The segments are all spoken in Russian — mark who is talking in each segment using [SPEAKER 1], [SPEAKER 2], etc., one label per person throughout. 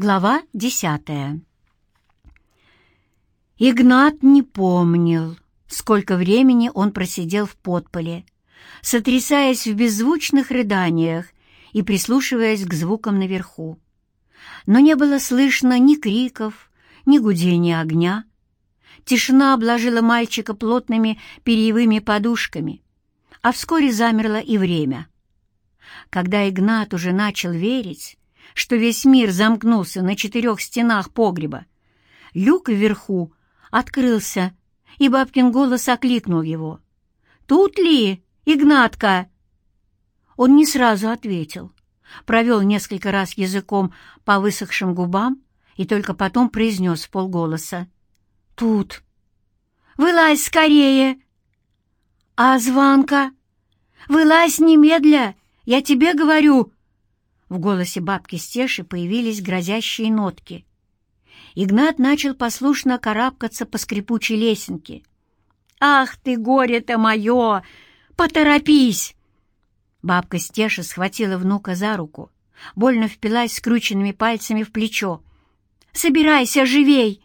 [SPEAKER 1] Глава десятая Игнат не помнил, сколько времени он просидел в подполе, сотрясаясь в беззвучных рыданиях и прислушиваясь к звукам наверху. Но не было слышно ни криков, ни гудения огня. Тишина обложила мальчика плотными перьевыми подушками, а вскоре замерло и время. Когда Игнат уже начал верить, что весь мир замкнулся на четырех стенах погреба. Люк вверху открылся, и бабкин голос окликнул его. «Тут ли, Игнатка?» Он не сразу ответил, провел несколько раз языком по высохшим губам и только потом произнес полголоса. «Тут! Вылазь скорее!» «А звонка? Вылазь немедля! Я тебе говорю!» В голосе бабки Стеши появились грозящие нотки. Игнат начал послушно карабкаться по скрипучей лесенке. «Ах ты, горе-то мое! Поторопись!» Бабка Стеша схватила внука за руку, больно впилась скрученными пальцами в плечо. «Собирайся живей!»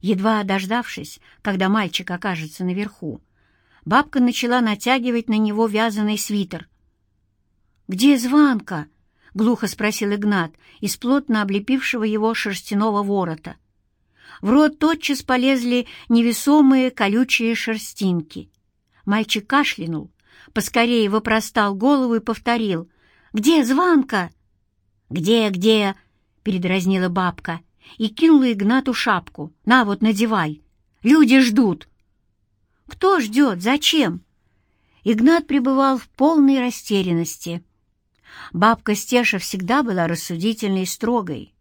[SPEAKER 1] Едва дождавшись, когда мальчик окажется наверху, бабка начала натягивать на него вязаный свитер. «Где Званка?» — глухо спросил Игнат из плотно облепившего его шерстяного ворота. В рот тотчас полезли невесомые колючие шерстинки. Мальчик кашлянул, поскорее выпростал голову и повторил. «Где Званка?» «Где, где?» — передразнила бабка и кинула Игнату шапку. «На вот, надевай. Люди ждут». «Кто ждет? Зачем?» Игнат пребывал в полной растерянности. Бабка Стеша всегда была рассудительной и строгой,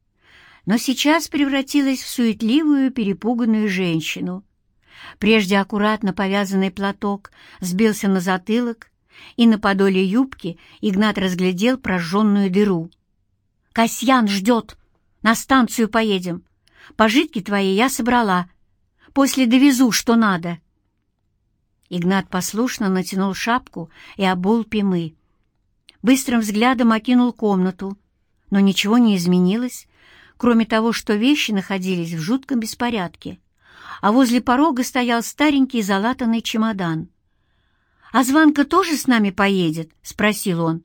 [SPEAKER 1] но сейчас превратилась в суетливую, перепуганную женщину. Прежде аккуратно повязанный платок сбился на затылок, и на подоле юбки Игнат разглядел прожженную дыру. «Касьян ждет! На станцию поедем. Пожитки твои я собрала. После довезу, что надо». Игнат послушно натянул шапку и обул пимы быстрым взглядом окинул комнату, но ничего не изменилось, кроме того, что вещи находились в жутком беспорядке, а возле порога стоял старенький залатанный чемодан. «А Званка тоже с нами поедет?» — спросил он.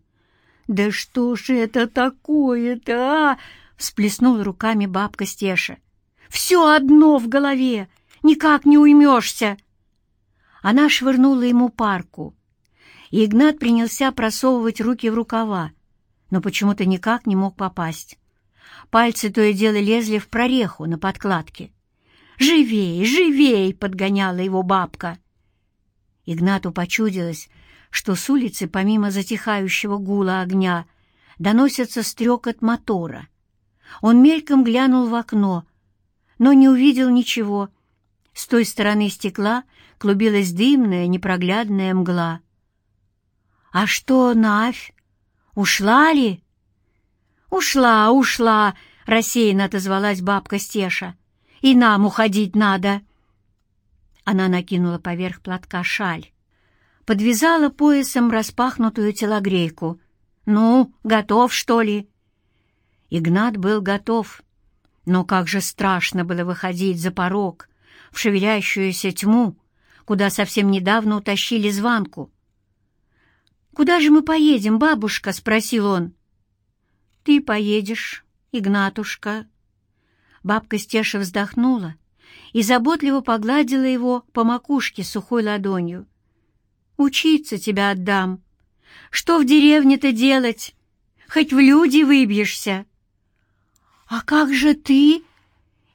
[SPEAKER 1] «Да что ж это такое-то, а?» — всплеснула руками бабка Стеша. «Все одно в голове, никак не уймешься!» Она швырнула ему парку, Игнат принялся просовывать руки в рукава, но почему-то никак не мог попасть. Пальцы то и дело лезли в прореху на подкладке. «Живей, живей!» — подгоняла его бабка. Игнату почудилось, что с улицы, помимо затихающего гула огня, доносится стрекот мотора. Он мельком глянул в окно, но не увидел ничего. С той стороны стекла клубилась дымная, непроглядная мгла. «А что, Навь? Ушла ли?» «Ушла, ушла!» — рассеянно отозвалась бабка Стеша. «И нам уходить надо!» Она накинула поверх платка шаль, подвязала поясом распахнутую телогрейку. «Ну, готов, что ли?» Игнат был готов, но как же страшно было выходить за порог, в шевелящуюся тьму, куда совсем недавно утащили звонку. «Куда же мы поедем, бабушка?» — спросил он. «Ты поедешь, Игнатушка». Бабка Стеша вздохнула и заботливо погладила его по макушке сухой ладонью. «Учиться тебя отдам. Что в деревне-то делать? Хоть в люди выбьешься». «А как же ты?»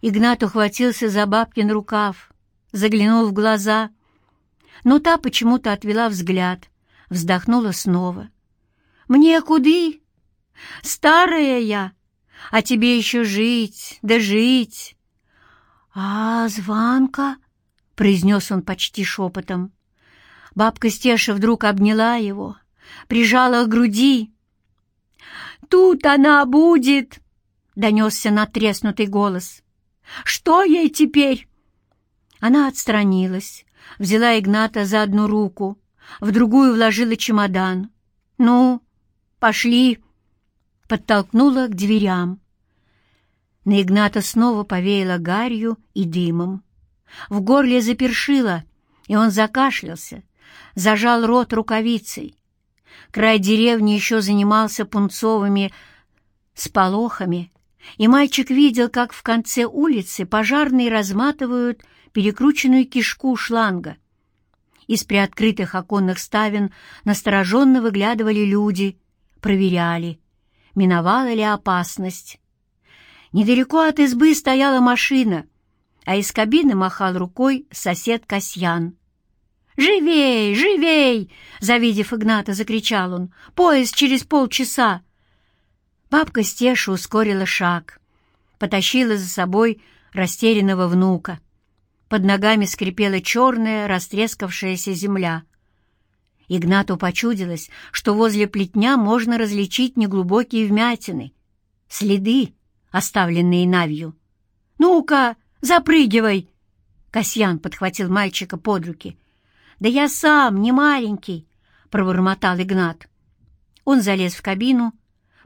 [SPEAKER 1] Игнат ухватился за бабкин рукав, заглянул в глаза, но та почему-то отвела взгляд вздохнула снова. «Мне куды? Старая я, а тебе еще жить, да жить!» «А звонка?» — произнес он почти шепотом. Бабка Стеша вдруг обняла его, прижала к груди. «Тут она будет!» — донесся натреснутый голос. «Что ей теперь?» Она отстранилась, взяла Игната за одну руку, в другую вложила чемодан. «Ну, пошли!» Подтолкнула к дверям. На Игната снова повеяло гарью и дымом. В горле запершило, и он закашлялся, зажал рот рукавицей. Край деревни еще занимался пунцовыми сполохами, и мальчик видел, как в конце улицы пожарные разматывают перекрученную кишку шланга. Из приоткрытых оконных ставен настороженно выглядывали люди, проверяли, миновала ли опасность. Недалеко от избы стояла машина, а из кабины махал рукой сосед Касьян. «Живей, живей!» — завидев Игната, закричал он. «Поезд через полчаса!» Бабка Стеша ускорила шаг, потащила за собой растерянного внука. Под ногами скрипела черная, растрескавшаяся земля. Игнату почудилось, что возле плетня можно различить неглубокие вмятины, следы, оставленные Навью. «Ну-ка, запрыгивай!» Касьян подхватил мальчика под руки. «Да я сам, не маленький!» — пробормотал Игнат. Он залез в кабину,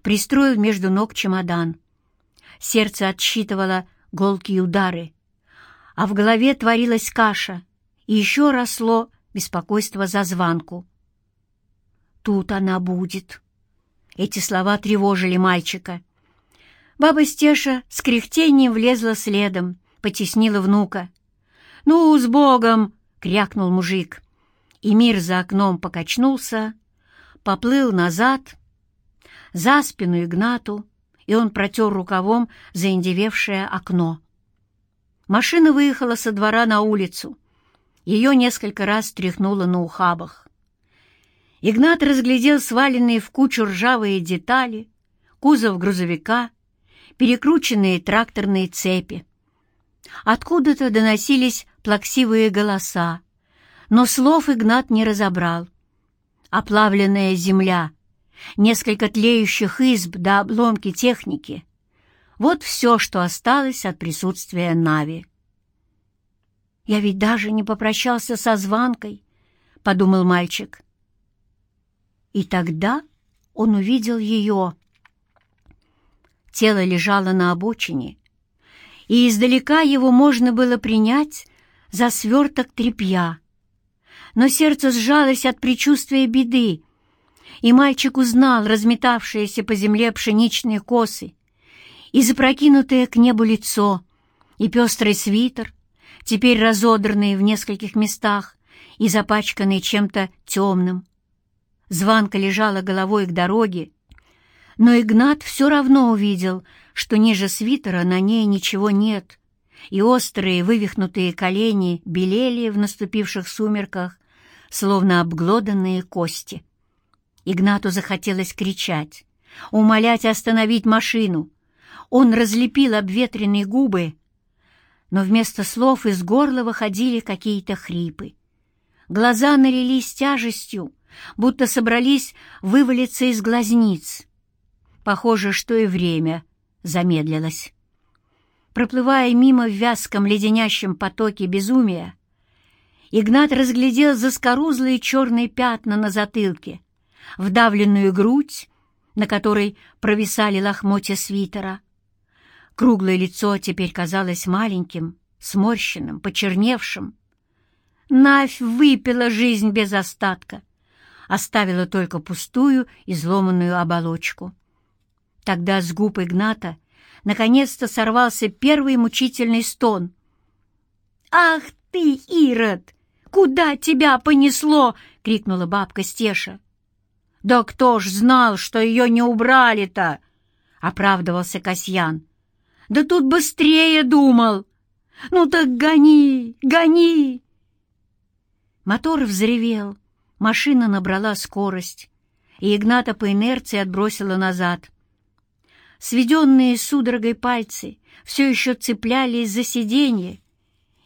[SPEAKER 1] пристроил между ног чемодан. Сердце отсчитывало голкие удары, а в голове творилась каша, и еще росло беспокойство за звонку. «Тут она будет!» Эти слова тревожили мальчика. Баба Стеша с кряхтением влезла следом, потеснила внука. «Ну, с Богом!» — крякнул мужик. И мир за окном покачнулся, поплыл назад, за спину Игнату, и он протер рукавом заиндевевшее окно. Машина выехала со двора на улицу. Ее несколько раз тряхнуло на ухабах. Игнат разглядел сваленные в кучу ржавые детали, кузов грузовика, перекрученные тракторные цепи. Откуда-то доносились плаксивые голоса, но слов Игнат не разобрал. Оплавленная земля — несколько тлеющих изб до обломки техники. Вот все, что осталось от присутствия Нави. «Я ведь даже не попрощался со звонкой», — подумал мальчик. И тогда он увидел ее. Тело лежало на обочине, и издалека его можно было принять за сверток тряпья. Но сердце сжалось от предчувствия беды, и мальчик узнал разметавшиеся по земле пшеничные косы, и запрокинутое к небу лицо, и пестрый свитер, теперь разодранный в нескольких местах и запачканный чем-то темным. Званка лежала головой к дороге, но Игнат все равно увидел, что ниже свитера на ней ничего нет, и острые вывихнутые колени белели в наступивших сумерках, словно обглоданные кости. Игнату захотелось кричать, умолять остановить машину. Он разлепил обветренные губы, но вместо слов из горла выходили какие-то хрипы. Глаза налились тяжестью, будто собрались вывалиться из глазниц. Похоже, что и время замедлилось. Проплывая мимо в вязком леденящем потоке безумия, Игнат разглядел заскорузлые черные пятна на затылке, вдавленную грудь, на которой провисали лохмотья свитера. Круглое лицо теперь казалось маленьким, сморщенным, почерневшим. Навь выпила жизнь без остатка, оставила только пустую, изломанную оболочку. Тогда с губ Игната наконец-то сорвался первый мучительный стон. «Ах ты, Ирод! Куда тебя понесло?» — крикнула бабка Стеша. «Да кто ж знал, что ее не убрали-то?» — оправдывался Касьян. «Да тут быстрее думал! Ну так гони, гони!» Мотор взревел, машина набрала скорость, и Игната по инерции отбросила назад. Сведенные судорогой пальцы все еще цеплялись за сиденье,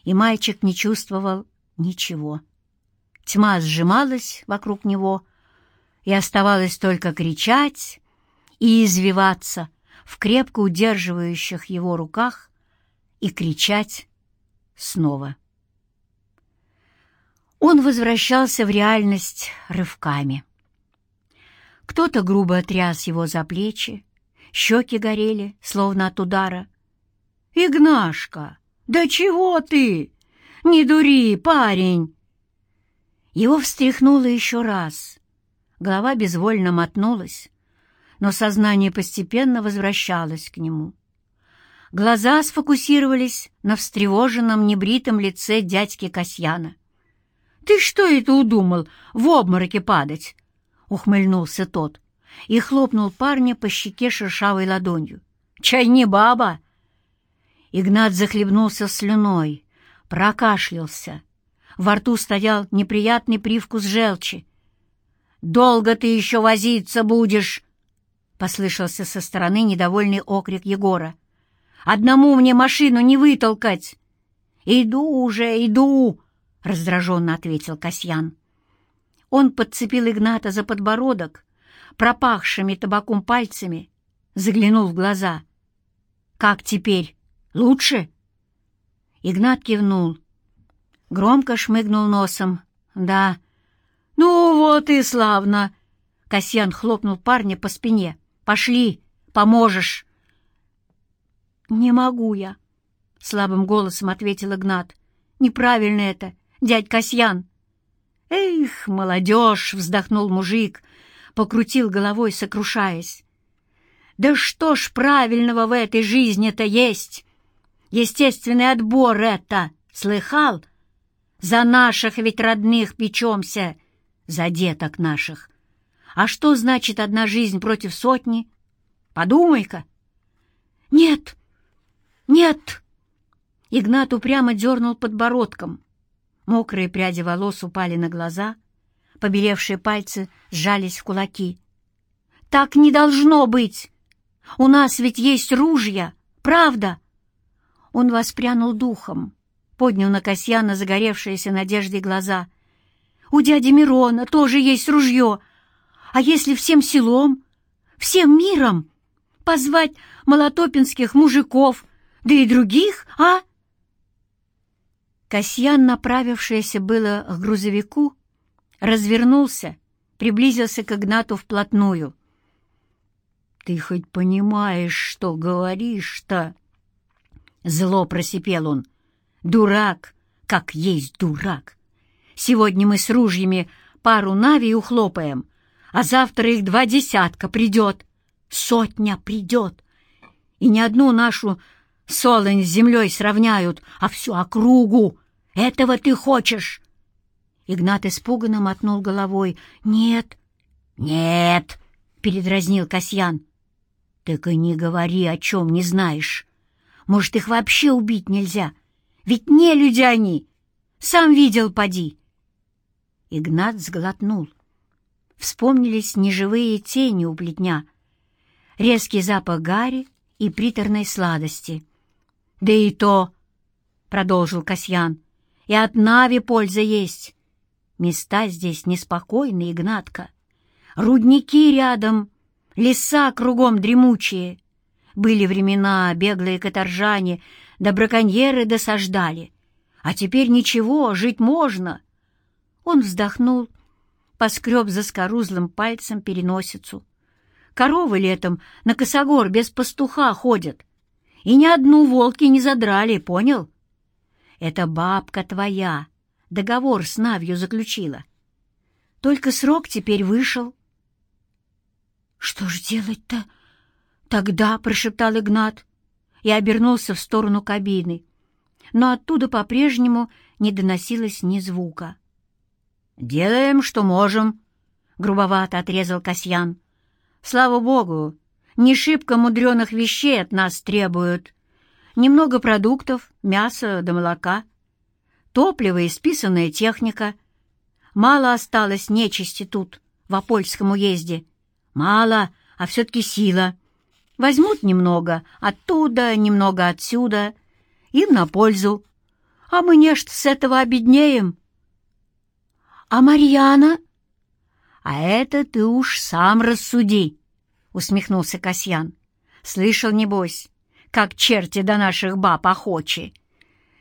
[SPEAKER 1] и мальчик не чувствовал ничего. Тьма сжималась вокруг него, и оставалось только кричать и извиваться в крепко удерживающих его руках и кричать снова. Он возвращался в реальность рывками. Кто-то грубо отряс его за плечи, щеки горели, словно от удара. «Игнашка, да чего ты? Не дури, парень!» Его встряхнуло еще раз. Голова безвольно мотнулась, но сознание постепенно возвращалось к нему. Глаза сфокусировались на встревоженном небритом лице дядьки Касьяна. «Ты что это удумал, в обмороке падать?» — ухмыльнулся тот и хлопнул парня по щеке шершавой ладонью. «Чай не баба!» Игнат захлебнулся слюной, прокашлялся. Во рту стоял неприятный привкус желчи. «Долго ты еще возиться будешь?» — послышался со стороны недовольный окрик Егора. «Одному мне машину не вытолкать!» «Иду уже, иду!» — раздраженно ответил Касьян. Он подцепил Игната за подбородок, пропахшими табаком пальцами, заглянул в глаза. «Как теперь? Лучше?» Игнат кивнул. Громко шмыгнул носом. «Да». «Ну вот и славно!» Касьян хлопнул парня по спине. «Пошли, поможешь!» «Не могу я», — слабым голосом ответил Игнат. «Неправильно это, дядь Касьян». «Эх, молодежь!» — вздохнул мужик, покрутил головой, сокрушаясь. «Да что ж правильного в этой жизни-то есть? Естественный отбор это, слыхал? За наших ведь родных печемся, за деток наших. А что значит одна жизнь против сотни? Подумай-ка!» «Нет!» «Нет!» Игнат упрямо дернул подбородком. Мокрые пряди волос упали на глаза, побелевшие пальцы сжались в кулаки. «Так не должно быть! У нас ведь есть ружья, правда?» Он воспрянул духом, поднял на Касьяна загоревшиеся надеждой глаза. «У дяди Мирона тоже есть ружье. А если всем селом, всем миром позвать молотопинских мужиков, да и других, а?» Касьян, направившийся было к грузовику, развернулся, приблизился к Игнату вплотную. «Ты хоть понимаешь, что говоришь-то?» Зло просипел он. «Дурак, как есть дурак! Сегодня мы с ружьями пару нави ухлопаем, а завтра их два десятка придет, сотня придет, и ни одну нашу Солонь с землей сравняют, а всю округу. Этого ты хочешь?» Игнат испуганно мотнул головой. «Нет». «Нет», — передразнил Касьян. «Так и не говори, о чем не знаешь. Может, их вообще убить нельзя? Ведь не люди они. Сам видел, поди». Игнат сглотнул. Вспомнились неживые тени у плетня, резкий запах гари и приторной сладости — да и то, — продолжил Касьян, — и от Нави польза есть. Места здесь неспокойные, Игнатка. Рудники рядом, леса кругом дремучие. Были времена, беглые каторжане, да браконьеры досаждали. А теперь ничего, жить можно. Он вздохнул, поскреб за скорузлым пальцем переносицу. Коровы летом на косогор без пастуха ходят, и ни одну волки не задрали, понял? Это бабка твоя договор с Навью заключила. Только срок теперь вышел. — Что ж делать-то? Тогда, — прошептал Игнат и обернулся в сторону кабины, но оттуда по-прежнему не доносилось ни звука. — Делаем, что можем, — грубовато отрезал Касьян. — Слава богу, не шибко мудреных вещей от нас требуют. Немного продуктов, мяса да молока, топливо и списанная техника. Мало осталось нечисти тут, в Апольском уезде. Мало, а все-таки сила. Возьмут немного оттуда, немного отсюда. Им на пользу. А мы нечто с этого обеднеем. А Марьяна? А это ты уж сам рассуди усмехнулся Касьян. «Слышал, небось, как черти до наших баб охочи.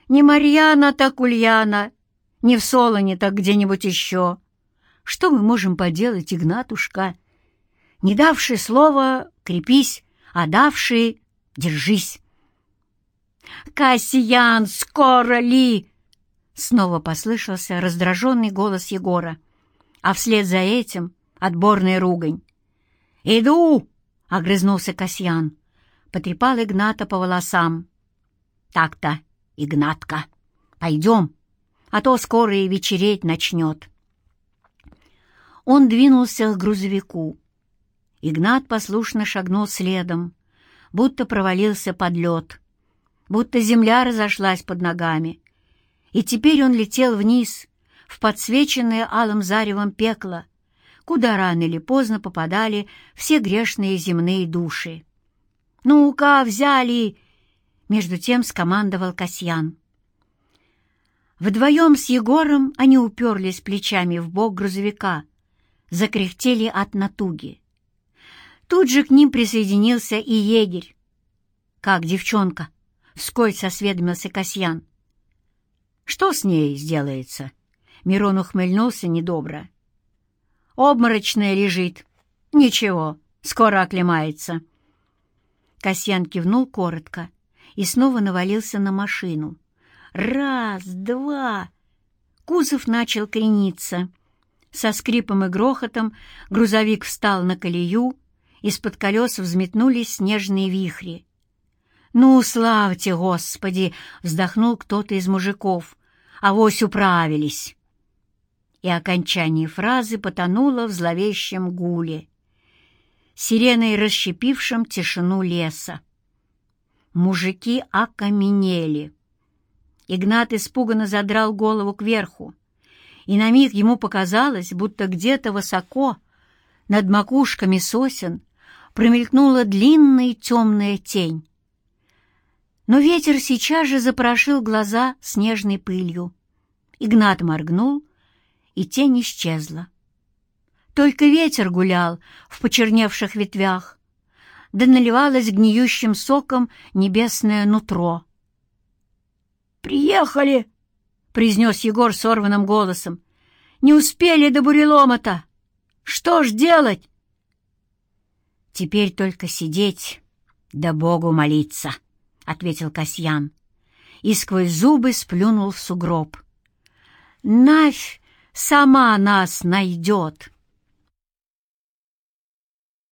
[SPEAKER 1] Не Марьяна, так Ульяна, не в Солоне, так где-нибудь еще. Что мы можем поделать, Игнатушка? Не давший слова, крепись, а давший — держись». «Кассиян, скоро ли?» Снова послышался раздраженный голос Егора, а вслед за этим отборная ругань. «Иду!» — огрызнулся Касьян, потрепал Игната по волосам. «Так-то, Игнатка, пойдем, а то скоро и вечереть начнет». Он двинулся к грузовику. Игнат послушно шагнул следом, будто провалился под лед, будто земля разошлась под ногами. И теперь он летел вниз, в подсвеченное алым заревом пекло, куда рано или поздно попадали все грешные земные души. «Ну-ка, взяли!» — между тем скомандовал Касьян. Вдвоем с Егором они уперлись плечами в бок грузовика, закряхтели от натуги. Тут же к ним присоединился и егерь. «Как девчонка?» — вскользь осведомился Касьян. «Что с ней сделается?» Мирон ухмыльнулся недобро. «Обморочная лежит. Ничего, скоро оклемается». Касьян кивнул коротко и снова навалился на машину. «Раз, два!» Кузов начал крениться. Со скрипом и грохотом грузовик встал на колею, из-под колес взметнулись снежные вихри. «Ну, славьте, Господи!» — вздохнул кто-то из мужиков. «Авось управились!» И окончание фразы потонуло в зловещем гуле, сиреной расщепившем тишину леса. Мужики окаменели. Игнат испуганно задрал голову кверху, и на миг ему показалось, будто где-то высоко, над макушками сосен, промелькнула длинная темная тень. Но ветер сейчас же запорошил глаза снежной пылью. Игнат моргнул, и тень исчезла. Только ветер гулял в почерневших ветвях, да наливалось гниющим соком небесное нутро. «Приехали!» — произнес Егор сорванным голосом. «Не успели до бурелома-то! Что ж делать?» «Теперь только сидеть, да Богу молиться!» — ответил Касьян и сквозь зубы сплюнул в сугроб. «Навь сама нас найдет!»